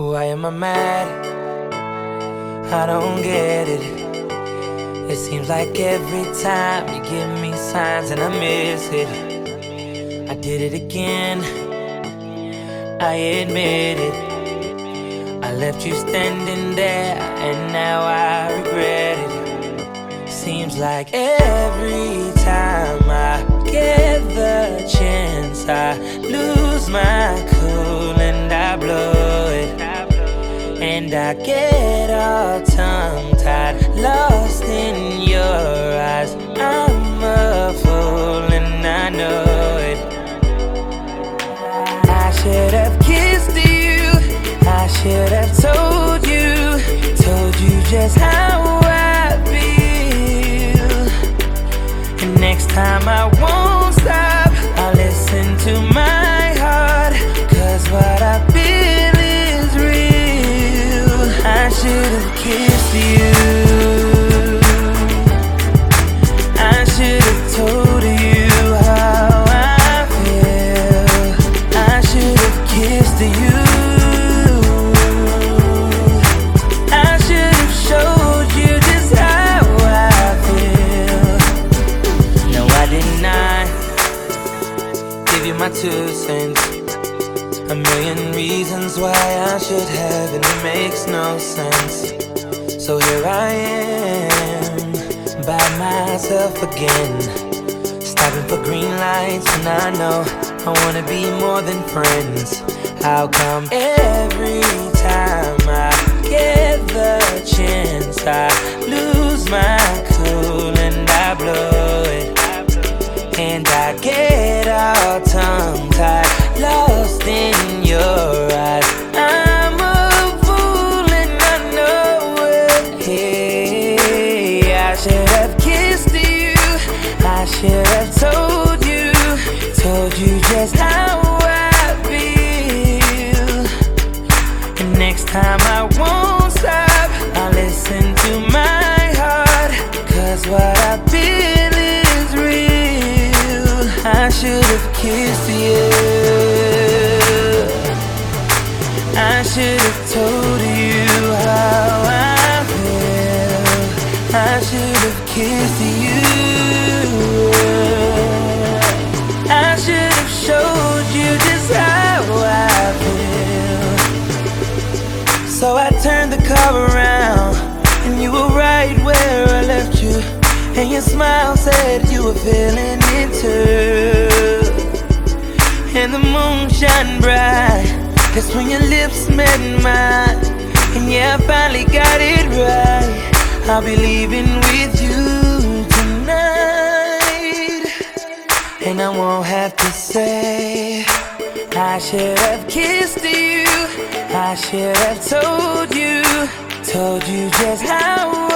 Why am I mad? I don't get it. It seems like every time you give me signs and I miss it. I did it again. I admit it. I left you standing there and now I regret it. Seems like every time I get the chance, I lose my I get all tongue tied, lost in your eyes. I'm a fool and I know it. I should have kissed you. I should have told you, told you just how I feel. And next time I my two cents. A million reasons why I should have, and it makes no sense. So here I am, by myself again. Stopping for green lights, and I know I wanna be more than friends. How come every time I get the chance, I tongue tied, lost in your eyes. I'm a fool and I know it. Hey, I should have kissed you. I should have told you, told you just how I should have told you how I feel. I should have kissed you. I should have showed you just how I feel. So I turned the car around, and you were right where I left you. And your smile said you were feeling it too. And the moon shine bright. That's when your lips met mine. And yeah, I finally got it right. I'll be leaving with you tonight. And I won't have to say, I should have kissed you. I should have told you, told you just how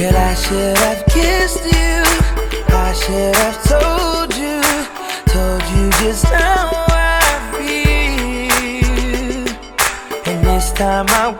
Girl, I should have kissed you. I should have told you, told you just how I feel. And this time I